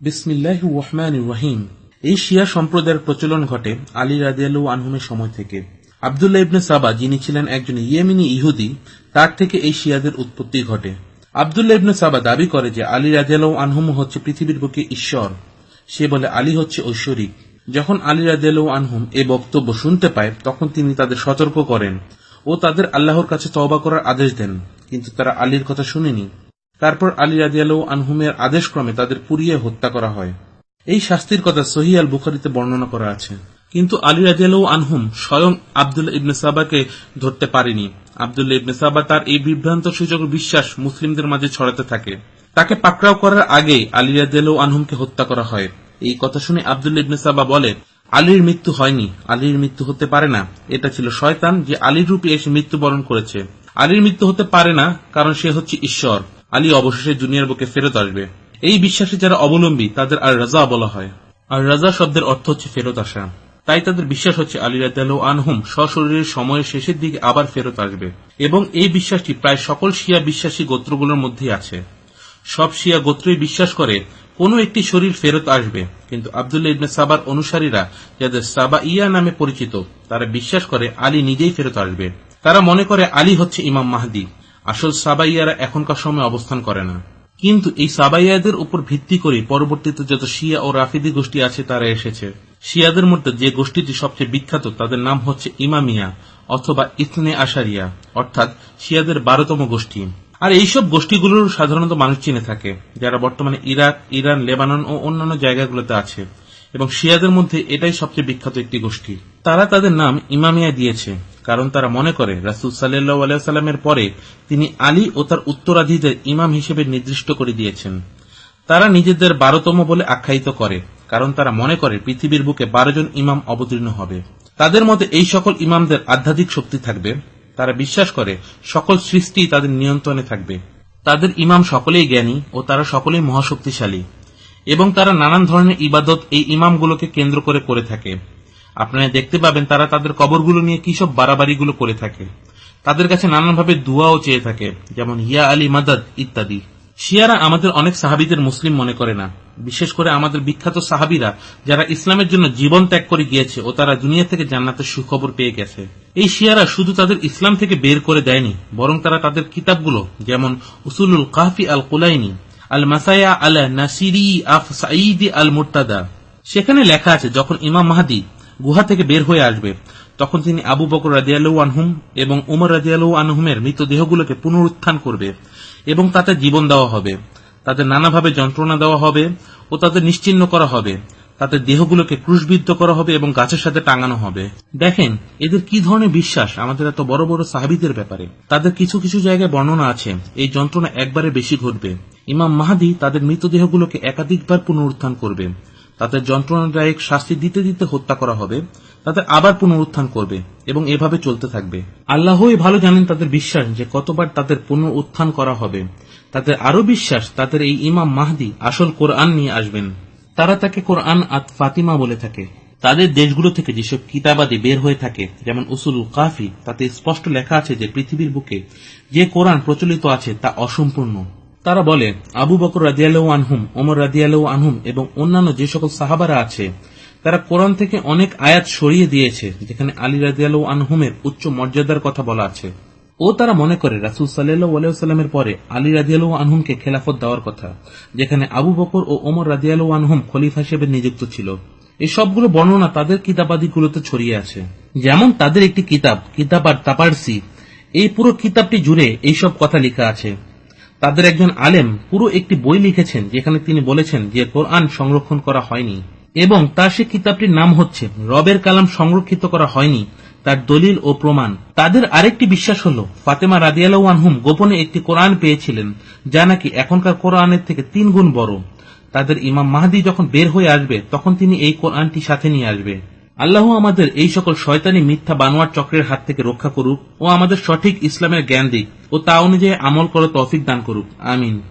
বিসমিল্লাহ রহিম। এই শিয়া সম্প্রদায়ের প্রচলন ঘটে আলী রাজিয়াল আনহুমের সময় থেকে। আবদুল্লাহ ইবনে সাবা, যিনি ছিলেন একজন ইয়েমিনি ইহুদি, তার থেকে এই শিয়াদের উৎপত্তি ঘটে। আবদুল্লাহ ইবনে সাবা দাবি করে যে আলী রাজিয়াল আনহুম হচ্ছে পৃথিবীর বুকে ঈশ্বর। সে বলে, আলী হচ্ছে ঐশ্বরিক। যখন আলী রাজিয়াল আনহুম এ বক্তব্য শুনতে পায়, তখন তিনি তাদের সতর্ক করেন ও তাদের আল্লাহর কাছে তওবা করার আদেশ দেন। কিন্তু তারা আলীর কথা শুনেনি। তারপর আলী রাজিয়াল আনহুমের আদেশক্রমে তাদের পুড়িয়ে হত্যা করা হয়। এই শাস্তির কথা সহি আল বুখারিতে বর্ণনা করা আছে। কিন্তু আলী রাজিয়াল আনহুম স্বয়ং আবদুল্লাহ ইবনে সাবাকে ধরতে পারেনি। আবদুল্লাহ ইবনে সাবা তার এই বিভ্রান্ত সূচক বিশ্বাস মুসলিমদের মাঝে ছড়াতে থাকে। তাকে পাকড়াও করার আগে আলী রাজিয়াল আনহুমকে হত্যা করা হয়। এই কথা শুনে আবদুল্লাহ ইবনে সাবা বলে, আলীর মৃত্যু হয়নি। আলীর মৃত্যু হতে পারে না। এটা ছিল শয়তান যে আলীর রূপে এসে মৃত্যুবরণ করেছে। আলীর মৃত্যু হতে পারে না, কারণ সে হচ্ছে ঈশ্বর। আলী অবশেষে দুনিয়ার বুকে ফেরত আসবে। এই বিশ্বাসে যারা অবলম্বী, তাদের আর রাজা বলা হয়। আর রাজা শব্দের অর্থ হচ্ছে ফেরত আসা। তাই তাদের বিশ্বাস হচ্ছে আলী রাজ্লাহ আনহুম সশরীরের সময়ের শেষের দিকে আবার ফেরত আসবে। এবং এই বিশ্বাসটি প্রায় সকল শিয়া বিশ্বাসী গোত্রগুলোর মধ্যেই আছে। সব শিয়া গোত্রই বিশ্বাস করে, কোন একটি শরীর ফেরত আসবে। কিন্তু আবদুল্লাহ ইবনে সাবার অনুসারীরা, যাদের সাবা ইয়া নামে পরিচিত, তারা বিশ্বাস করে আলী নিজেই ফেরত আসবে। তারা মনে করে আলী হচ্ছে ইমাম মাহদি। আসল সাবাইয়ারা এখনকার সময় অবস্থান করে না। কিন্তু এই সাবাইয়াদের উপর ভিত্তি করে পরবর্তীতে যত শিয়া ও রাফিদি গোষ্ঠী আছে, তারা এসেছে। শিয়াদের মধ্যে যে গোষ্ঠীটি সবচেয়ে বিখ্যাত, তাদের নাম হচ্ছে ইমামিয়া অথবা ইতনে আশারিয়া, অর্থাৎ শিয়াদের বারোতম গোষ্ঠী। আর এইসব গোষ্ঠীগুলোর সাধারণত মানুষ চিনে থাকে, যারা বর্তমানে ইরাক, ইরান, লেবানন ও অন্যান্য জায়গাগুলোতে আছে, এবং শিয়াদের মধ্যে এটাই সবচেয়ে বিখ্যাত একটি গোষ্ঠী। তারা তাদের নাম ইমামিয়া দিয়েছে। কারণ তারা মনে করে, রাসুল সাল্লাহ পরে তিনি আলী ও তার উত্তরাধিদের ইমাম হিসেবে নির্দিষ্ট করে দিয়েছেন। তারা নিজেদের বারোতম বলে আখ্যায়িত করে, কারণ তারা মনে করে পৃথিবীর বুকে বারো জন ইমাম অবতীর্ণ হবে। তাদের মধ্যে এই সকল ইমামদের আধ্যাত্মিক শক্তি থাকবে। তারা বিশ্বাস করে সকল সৃষ্টি তাদের নিয়ন্ত্রণে থাকবে। তাদের ইমাম সকলেই জ্ঞানী ও তারা সকলেই মহাশক্তিশালী। এবং তারা নানান ধরনের ইবাদত এই ইমামগুলোকে কেন্দ্র করে করে থাকে। আপনারা দেখতে পাবেন তারা তাদের কবরগুলো নিয়ে কি সব বাড়াবাড়িগুলো করে থাকে। তাদের কাছে নানানভাবে দুয়াও চেয়ে থাকে, যেমন হিয়া আলী মাদাদ ইত্যাদি। শিয়ারা আমাদের অনেক সাহাবিদের মুসলিম মনে করে না। বিশেষ করে আমাদের বিখ্যাত সাহাবিরা, যারা ইসলামের জন্য জীবন ত্যাগ করে গিয়েছে ও তারা দুনিয়া থেকে জান্নাতের সুখবর পেয়ে গেছে। এই শিয়ারা শুধু তাদের ইসলাম থেকে বের করে দেয়নি, বরং তারা তাদের কিতাবগুলো, যেমন উসুলুল কাহফি আল কুলাইনি, আল মাসায়া আল নাসিরি আফ সাঈদি আল মুরতাদা। সেখানে লেখা আছে, যখন ইমাম মাহাদি গুহা থেকে বের হয়ে আসবে। তখন তিনি আবু বকর রাজিয়ালু আনহুম এবং উমর রাজিয়ালু আনহুমের মৃতদেহগুলোকে পুনরুত্থান করবে এবং তাতে জীবন দেওয়া হবে। তাদের নানাভাবে যন্ত্রণা দেওয়া হবে ও তাদের নিশ্চিন্ন করা হবে। তাদের দেহগুলোকে ক্রুশবিদ্ধ করা হবে এবং গাছের সাথে টাঙানো হবে। দেখেন, এদের কি ধরনের বিশ্বাস? আমাদের এত বড় বড় সাহাবিদের ব্যাপারে। তাদের কিছু কিছু জায়গায় বর্ণনা আছে, এই যন্ত্রণা একবারে বেশি ঘটবে। ইমাম মাহাদি তাদের মৃতদেহগুলোকে একাধিকবার পুনরুত্থান করবে। তাদের যন্ত্রণাদায়ক শাস্তি দিতে দিতে হত্যা করা হবে তাদের আবার পুনরুত্থান করবে এবং এভাবে চলতে থাকবে। আল্লাহই ভালো জানেন তাদের বিশ্বাস যে কতবার তাদের পুনরুত্থান করা হবে। তাদের আরও বিশ্বাস, তাদের এই ইমাম মাহদি আসল কোরআন নিয়ে আসবেন। তারা তাকে কোরআন আত ফাতিমা বলে থাকে। তাদের দেশগুলো থেকে যেসব কিতাবাদি বের হয়ে থাকে, যেমন উসুল কাফি, তাতে স্পষ্ট লেখা আছে যে পৃথিবীর বুকে যে কোরআন প্রচলিত আছে তা অসম্পূর্ণ। তারা বলে, আবু বকর রাজিয়াল আনহুম, ওমর রাজিয়াল আনহুম এবং অন্যান্য যে সকল সাহাবারা আছে, তারা কোরআন থেকে অনেক আয়াত সরিয়ে দিয়েছে, যেখানে আলী রাজিয়াল আনহুমের উচ্চ মর্যাদার কথা বলা আছে। ও তারা মনে করে, রাসুল সাল্লাহামের পরে আলী রাজিয়াল আনহুমকে খেলাফত দেওয়ার কথা, যেখানে আবু বকর ও ওমর রাজিয়াল আনহুম খলিফা হিসেবে নিযুক্ত ছিল। এই সবগুলো বর্ণনা তাদের কিতাবাদিগুলোতে ছড়িয়ে আছে। যেমন তাদের একটি কিতাব কিতাব আর তাপারসি। এই পুরো কিতাবটি জুড়ে এইসব কথা লেখা আছে। তাদের একজন আলেম পুরো একটি বই লিখেছেন যেখানে তিনি বলেছেন যে কোরআন সংরক্ষণ করা হয়নি এবং তার সে কিতাবটির নাম হচ্ছে রবের কালাম সংরক্ষিত করা হয়নি, তার দলিল ও প্রমাণ। তাদের আরেকটি বিশ্বাস হল, ফাতেমা রাদিয়াল আনহুম গোপনে একটি কোরআন পেয়েছিলেন, যা নাকি এখনকার কোরআনের থেকে তিন গুণ বড়। তাদের ইমাম মাহাদি যখন বের হয়ে আসবে, তখন তিনি এই কোরআনটি সাথে নিয়ে আসবে। আল্লাহ আমাদের এই সকল শয়তানি মিথ্যা বানোয়ার চক্রের হাত থেকে রক্ষা করুক ও আমাদের সঠিক ইসলামের জ্ঞান দিক ও তা অনুযায়ী আমল করে তৌফিক দান করুক। আমিন।